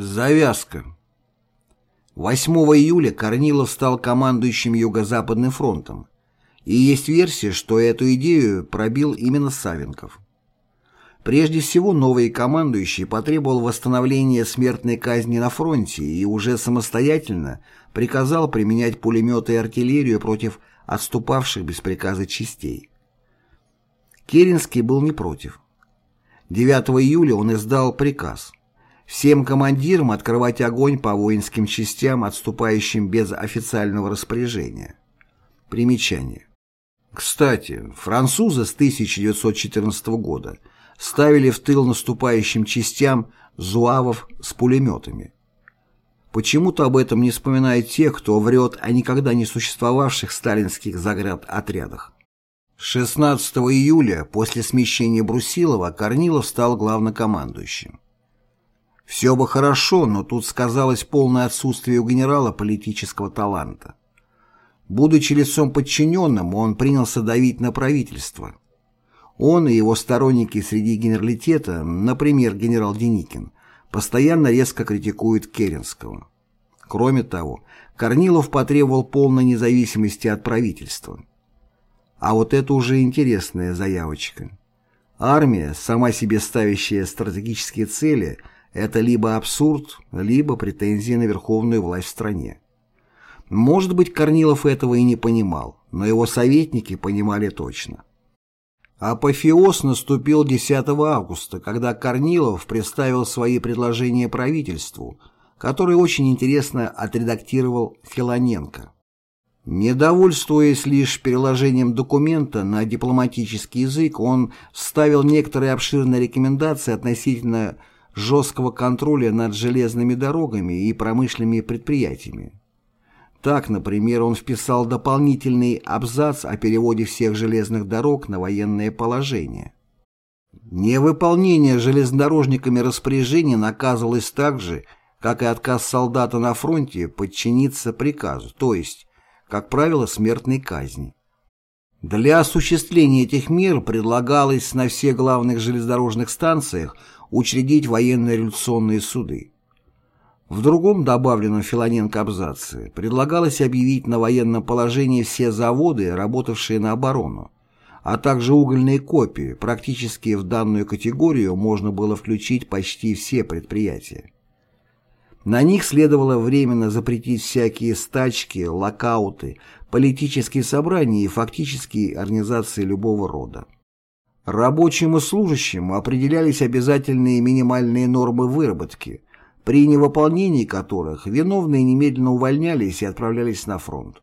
Завязка. 8 июля Корнилов стал командующим Юго-Западным фронтом, и есть версия, что эту идею пробил именно Савенков. Прежде всего, новый командующий потребовал восстановления смертной казни на фронте и уже самостоятельно приказал применять пулеметы и артиллерию против отступавших без приказа частей. Керенский был не против. 9 июля он издал приказ всем командирам открывать огонь по воинским частям, отступающим без официального распоряжения. Примечание. Кстати, французы с 1914 года ставили в тыл наступающим частям зуавов с пулеметами. Почему-то об этом не вспоминают те, кто врет о никогда не существовавших сталинских заградотрядах. 16 июля, после смещения Брусилова, Корнилов стал главнокомандующим. Все бы хорошо, но тут сказалось полное отсутствие у генерала политического таланта. Будучи лицом подчиненным, он принялся давить на правительство. Он и его сторонники среди генералитета, например, генерал Деникин, постоянно резко критикуют Керенского. Кроме того, Корнилов потребовал полной независимости от правительства. А вот это уже интересная заявочка. Армия, сама себе ставящая стратегические цели, это либо абсурд, либо претензии на верховную власть в стране. Может быть, Корнилов этого и не понимал, но его советники понимали точно. Апофеоз наступил 10 августа, когда Корнилов представил свои предложения правительству, которые очень интересно отредактировал Филоненко. Недовольствуясь лишь переложением документа на дипломатический язык, он вставил некоторые обширные рекомендации относительно жесткого контроля над железными дорогами и промышленными предприятиями. Так, например, он вписал дополнительный абзац о переводе всех железных дорог на военное положение. Невыполнение железнодорожниками распоряжений наказывалось так же, как и отказ солдата на фронте подчиниться приказу, то есть, как правило, смертной казни. Для осуществления этих мер предлагалось на всех главных железнодорожных станциях учредить военно-революционные суды. В другом добавленном Филоненко абзаце предлагалось объявить на военном положении все заводы, работавшие на оборону, а также угольные копии, практически в данную категорию можно было включить почти все предприятия. На них следовало временно запретить всякие стачки, локауты, политические собрания и фактические организации любого рода. Рабочим и служащим определялись обязательные минимальные нормы выработки – при невыполнении которых виновные немедленно увольнялись и отправлялись на фронт.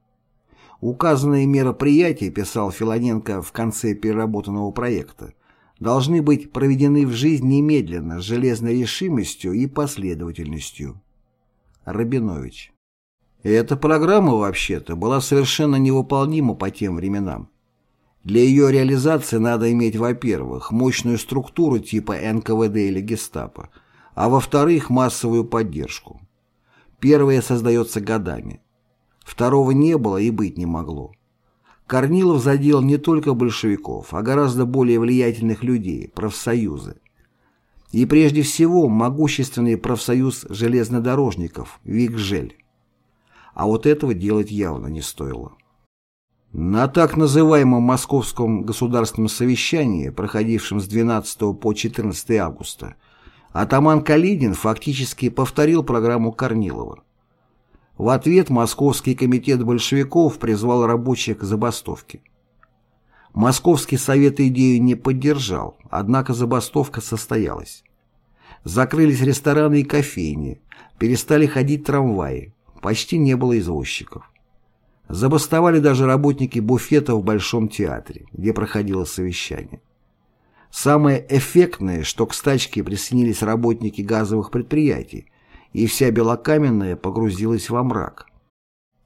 Указанные мероприятия, писал Филоненко в конце переработанного проекта, должны быть проведены в жизнь немедленно, с железной решимостью и последовательностью. Рабинович. Эта программа, вообще-то, была совершенно невыполнима по тем временам. Для ее реализации надо иметь, во-первых, мощную структуру типа НКВД или Гестапо – а во-вторых, массовую поддержку. Первое создается годами. Второго не было и быть не могло. Корнилов задел не только большевиков, а гораздо более влиятельных людей, профсоюзы. И прежде всего могущественный профсоюз железнодорожников Викжель. А вот этого делать явно не стоило. На так называемом Московском государственном совещании, проходившем с 12 по 14 августа, атаман Калидин фактически повторил программу Корнилова. В ответ Московский комитет большевиков призвал рабочих к забастовке. Московский совет идею не поддержал, однако забастовка состоялась. Закрылись рестораны и кофейни, перестали ходить трамваи, почти не было извозчиков. Забастовали даже работники буфета в Большом театре, где проходило совещание. Самое эффектное, что к стачке присоединились работники газовых предприятий, и вся Белокаменная погрузилась во мрак.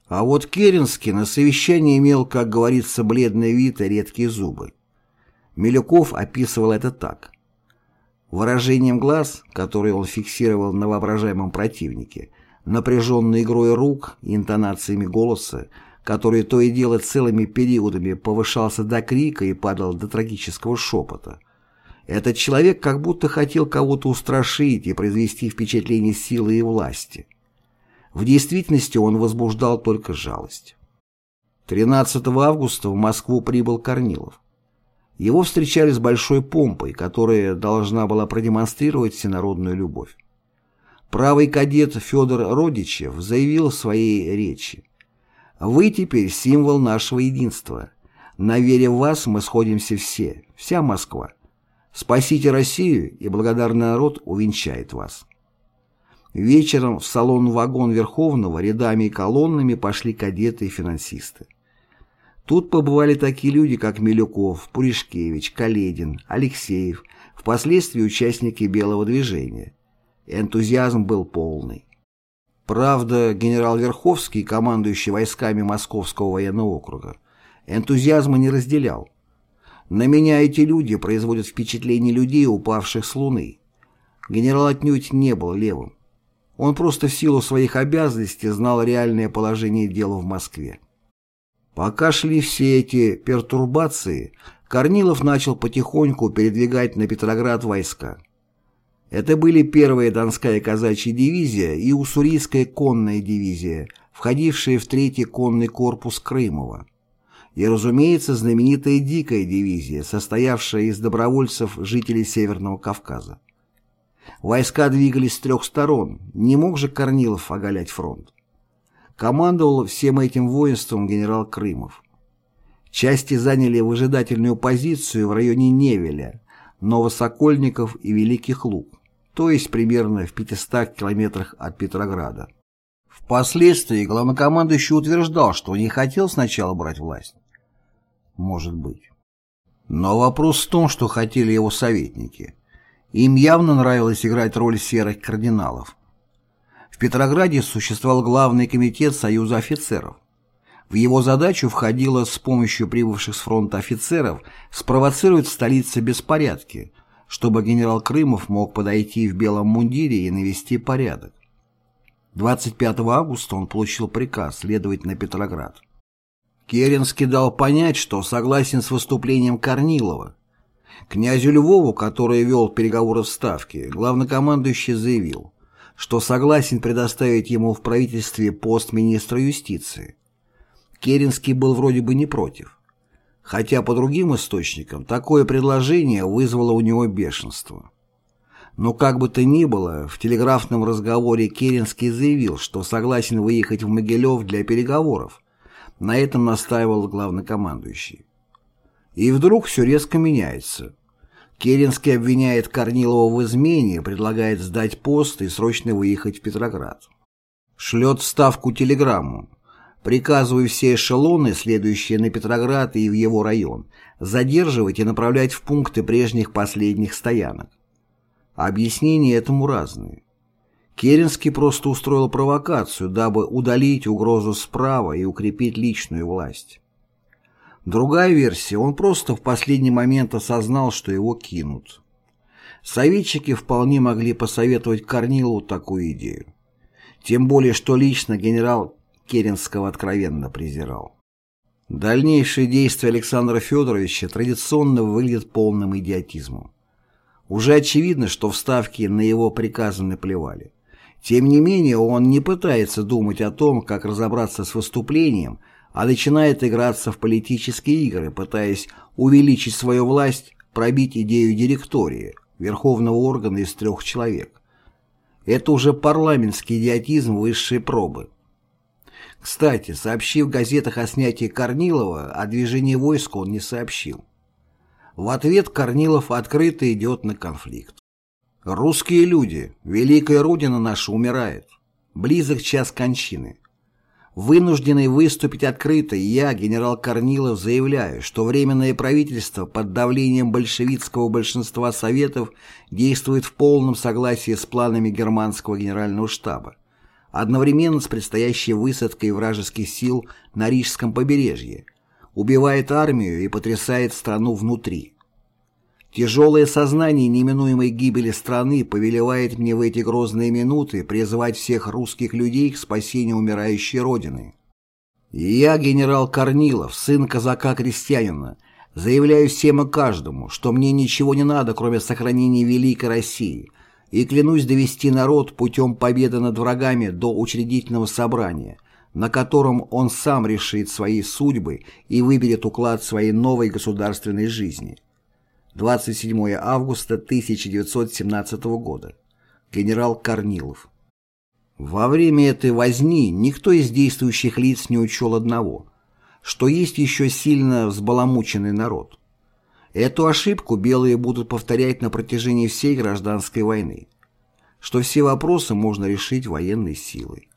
А вот Керенский на совещании имел, как говорится, бледный вид и редкие зубы. Милюков описывал это так. Выражением глаз, которые он фиксировал на воображаемом противнике, напряженной игрой рук и интонациями голоса, который то и дело целыми периодами повышался до крика и падал до трагического шепота – Этот человек как будто хотел кого-то устрашить и произвести впечатление силы и власти. В действительности он возбуждал только жалость. 13 августа в Москву прибыл Корнилов. Его встречали с большой помпой, которая должна была продемонстрировать всенародную любовь. Правый кадет Федор Родичев заявил в своей речи «Вы теперь символ нашего единства. На вере в вас мы сходимся все, вся Москва. Спасите Россию, и благодарный народ увенчает вас». Вечером в салон-вагон Верховного рядами и колоннами пошли кадеты и финансисты. Тут побывали такие люди, как Милюков, Пуришкевич, Каледин, Алексеев, впоследствии участники Белого движения. Энтузиазм был полный. Правда, генерал Верховский, командующий войсками Московского военного округа, энтузиазма не разделял. На меня эти люди производят впечатление людей, упавших с Луны. Генерал отнюдь не был левым. Он просто в силу своих обязанностей знал реальное положение дела в Москве. Пока шли все эти пертурбации, Корнилов начал потихоньку передвигать на Петроград войска. Это были первая Донская казачья дивизия и Уссурийская конная дивизия, входившие в третий конный корпус Крымова. И, разумеется, знаменитая Дикая дивизия, состоявшая из добровольцев жителей Северного Кавказа. Войска двигались с трех сторон, не мог же Корнилов оголять фронт. Командовал всем этим воинством генерал Крымов. Части заняли выжидательную позицию в районе Невеля, Новосокольников и Великих Луг, то есть примерно в 500 километрах от Петрограда. Впоследствии главнокомандующий утверждал, что не хотел сначала брать власть. Может быть. Но вопрос в том, что хотели его советники. Им явно нравилось играть роль серых кардиналов. В Петрограде существовал главный комитет Союза офицеров. В его задачу входило с помощью прибывших с фронта офицеров спровоцировать в столице беспорядки, чтобы генерал Крымов мог подойти в белом мундире и навести порядок. 25 августа он получил приказ следовать на Петроград. Керенский дал понять, что согласен с выступлением Корнилова. Князю Львову, который вел переговоры в Ставке, главнокомандующий заявил, что согласен предоставить ему в правительстве пост министра юстиции. Керенский был вроде бы не против. Хотя по другим источникам такое предложение вызвало у него бешенство. Но как бы то ни было, в телеграфном разговоре Керенский заявил, что согласен выехать в Могилев для переговоров. На этом настаивал главнокомандующий. И вдруг все резко меняется. Керенский обвиняет Корнилова в измене, предлагает сдать пост и срочно выехать в Петроград. Шлет в Ставку телеграмму. Приказываю все эшелоны, следующие на Петроград и в его район, задерживать и направлять в пункты прежних последних стоянок. Объяснения этому разные. Керенский просто устроил провокацию, дабы удалить угрозу справа и укрепить личную власть. Другая версия, он просто в последний момент осознал, что его кинут. Советчики вполне могли посоветовать Корнилову такую идею. Тем более, что лично генерал Керенского откровенно презирал. Дальнейшие действия Александра Федоровича традиционно выглядят полным идиотизмом. Уже очевидно, что в Ставке на его приказы наплевали. Тем не менее, он не пытается думать о том, как разобраться с выступлением – а начинает играться в политические игры, пытаясь увеличить свою власть, пробить идею директории, верховного органа из трех человек. Это уже парламентский идиотизм высшей пробы. Кстати, сообщив в газетах о снятии Корнилова, о движении войск он не сообщил. В ответ Корнилов открыто идет на конфликт. «Русские люди, великая Родина наша умирает. Близок час кончины. Вынужденный выступить открыто, я, генерал Корнилов, заявляю, что Временное правительство под давлением большевистского большинства Советов действует в полном согласии с планами германского генерального штаба, одновременно с предстоящей высадкой вражеских сил на Рижском побережье, убивает армию и потрясает страну внутри. Тяжелое сознание неминуемой гибели страны повелевает мне в эти грозные минуты призывать всех русских людей к спасению умирающей Родины. И я, генерал Корнилов, сын казака-крестьянина, Заявляю всем и каждому, что мне ничего не надо, кроме сохранения великой России, и клянусь довести народ путем победы над врагами до учредительного собрания, на котором он сам решит свои судьбы и выберет уклад своей новой государственной жизни. 27 августа 1917 года. Генерал Корнилов. Во время этой возни никто из действующих лиц не учел одного, что есть еще сильно взбаламученный народ. Эту ошибку белые будут повторять на протяжении всей гражданской войны, что все вопросы можно решить военной силой.